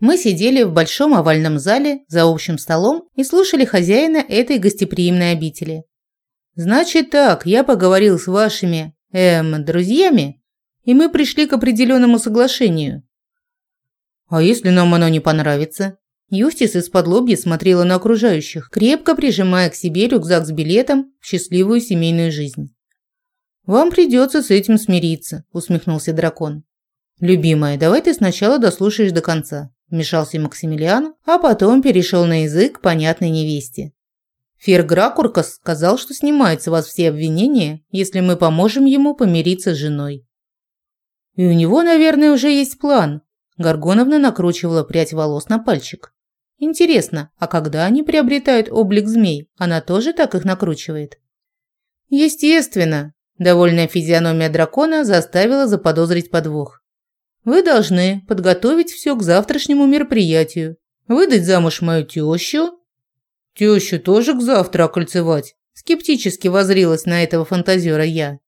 Мы сидели в большом овальном зале за общим столом и слушали хозяина этой гостеприимной обители. «Значит так, я поговорил с вашими, эм, друзьями, и мы пришли к определенному соглашению». «А если нам оно не понравится?» Юстис из-под лобья смотрела на окружающих, крепко прижимая к себе рюкзак с билетом в счастливую семейную жизнь. «Вам придется с этим смириться», – усмехнулся дракон. «Любимая, давай ты сначала дослушаешь до конца», – вмешался Максимилиан, а потом перешел на язык понятной невесте. Фергракуркас сказал, что снимает с вас все обвинения, если мы поможем ему помириться с женой. И у него, наверное, уже есть план. Горгоновна накручивала прядь волос на пальчик. Интересно, а когда они приобретают облик змей, она тоже так их накручивает? Естественно, довольная физиономия дракона заставила заподозрить подвох. Вы должны подготовить все к завтрашнему мероприятию, выдать замуж мою тещу. Тещу тоже к завтра окольцевать. Скептически возрилась на этого фантазера я.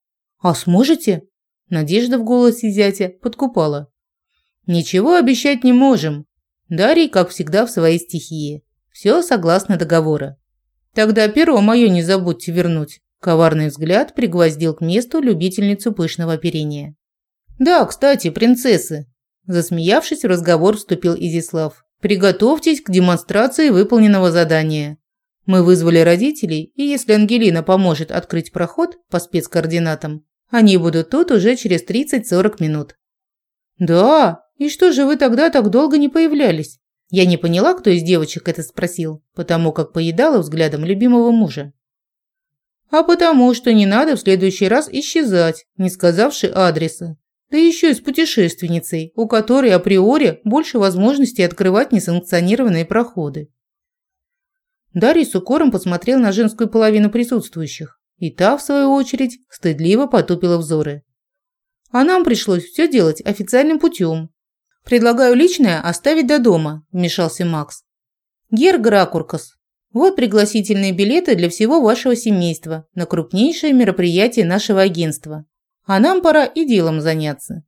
А сможете? Надежда в голосе зятя подкупала. Ничего обещать не можем, Дарий, как всегда, в своей стихии. Все согласно договора. Тогда перо мое не забудьте вернуть. Коварный взгляд пригвоздил к месту любительницу пышного оперения. Да, кстати, принцессы. Засмеявшись, в разговор вступил Изислав. Приготовьтесь к демонстрации выполненного задания. Мы вызвали родителей, и если Ангелина поможет открыть проход по спецкоординатам, они будут тут уже через 30-40 минут. Да, «И что же вы тогда так долго не появлялись?» Я не поняла, кто из девочек это спросил, потому как поедала взглядом любимого мужа. «А потому что не надо в следующий раз исчезать, не сказавши адреса. Да еще и с путешественницей, у которой априори больше возможностей открывать несанкционированные проходы». Дарья с укором посмотрел на женскую половину присутствующих, и та, в свою очередь, стыдливо потупила взоры. А нам пришлось все делать официальным путем, «Предлагаю личное оставить до дома», – вмешался Макс. «Гер Гракуркас, вот пригласительные билеты для всего вашего семейства на крупнейшее мероприятие нашего агентства. А нам пора и делом заняться».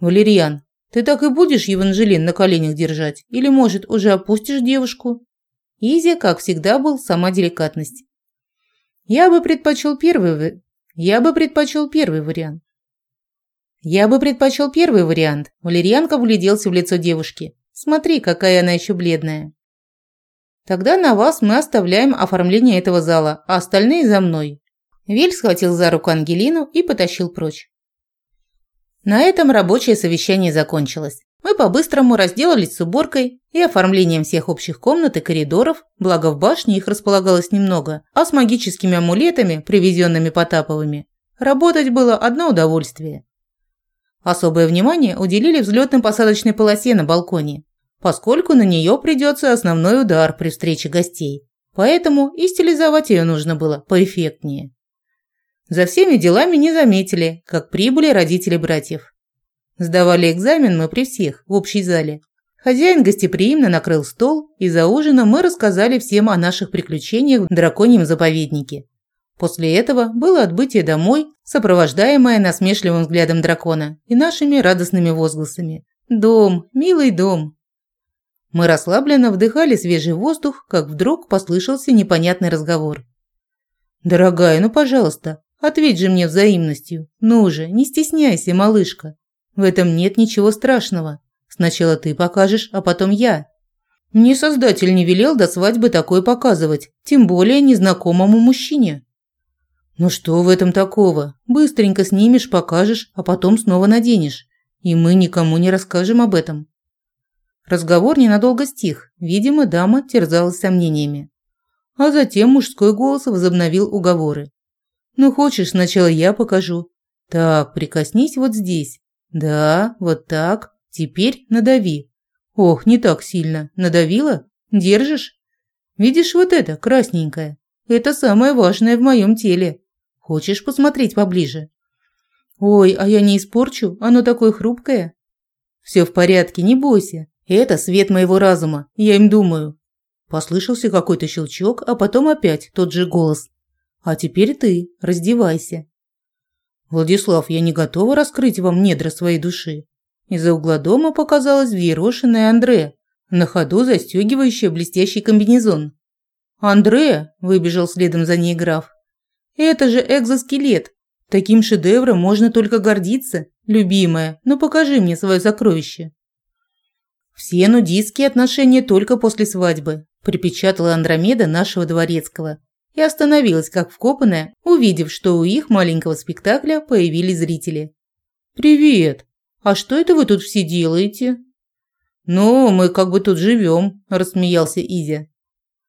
«Валерьян, ты так и будешь Евангелин на коленях держать? Или, может, уже опустишь девушку?» Изи, как всегда, был сама деликатность. «Я бы предпочел первый, я бы предпочел первый вариант. «Я бы предпочел первый вариант», – Валерьянка вгляделся в лицо девушки. «Смотри, какая она еще бледная». «Тогда на вас мы оставляем оформление этого зала, а остальные за мной». Виль схватил за руку Ангелину и потащил прочь. На этом рабочее совещание закончилось. Мы по-быстрому разделались с уборкой и оформлением всех общих комнат и коридоров, благо в башне их располагалось немного, а с магическими амулетами, привезенными Потаповыми, работать было одно удовольствие. Особое внимание уделили взлетно-посадочной полосе на балконе, поскольку на нее придется основной удар при встрече гостей. Поэтому и стилизовать ее нужно было поэффектнее. За всеми делами не заметили, как прибыли родители братьев. Сдавали экзамен мы при всех, в общей зале. Хозяин гостеприимно накрыл стол, и за ужином мы рассказали всем о наших приключениях в драконьем заповеднике. После этого было отбытие домой, сопровождаемое насмешливым взглядом дракона и нашими радостными возгласами. «Дом, милый дом!» Мы расслабленно вдыхали свежий воздух, как вдруг послышался непонятный разговор. «Дорогая, ну пожалуйста, ответь же мне взаимностью. Ну же, не стесняйся, малышка. В этом нет ничего страшного. Сначала ты покажешь, а потом я». Мне создатель не велел до свадьбы такое показывать, тем более незнакомому мужчине. «Ну что в этом такого? Быстренько снимешь, покажешь, а потом снова наденешь. И мы никому не расскажем об этом». Разговор ненадолго стих. Видимо, дама терзалась сомнениями. А затем мужской голос возобновил уговоры. «Ну, хочешь, сначала я покажу. Так, прикоснись вот здесь. Да, вот так. Теперь надави. Ох, не так сильно. Надавила? Держишь? Видишь вот это, красненькое? Это самое важное в моем теле. Хочешь посмотреть поближе? Ой, а я не испорчу, оно такое хрупкое. Все в порядке, не бойся. Это свет моего разума, я им думаю. Послышался какой-то щелчок, а потом опять тот же голос. А теперь ты, раздевайся. Владислав, я не готова раскрыть вам недра своей души. Из-за угла дома показалась взъерошенная Андре, на ходу застегивающая блестящий комбинезон. «Андре!» – выбежал следом за ней граф. «Это же экзоскелет! Таким шедевром можно только гордиться, любимая, ну покажи мне свое сокровище!» «Все нудистские отношения только после свадьбы», – припечатала Андромеда нашего дворецкого и остановилась как вкопанная, увидев, что у их маленького спектакля появились зрители. «Привет! А что это вы тут все делаете?» «Ну, мы как бы тут живем», – рассмеялся Изя.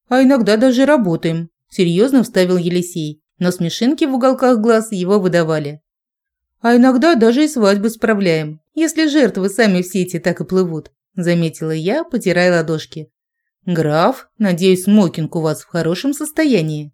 «А иногда даже работаем», – серьезно вставил Елисей, но смешинки в уголках глаз его выдавали. «А иногда даже и свадьбы справляем, если жертвы сами в сети так и плывут», – заметила я, потирая ладошки. «Граф, надеюсь, смокинг у вас в хорошем состоянии?»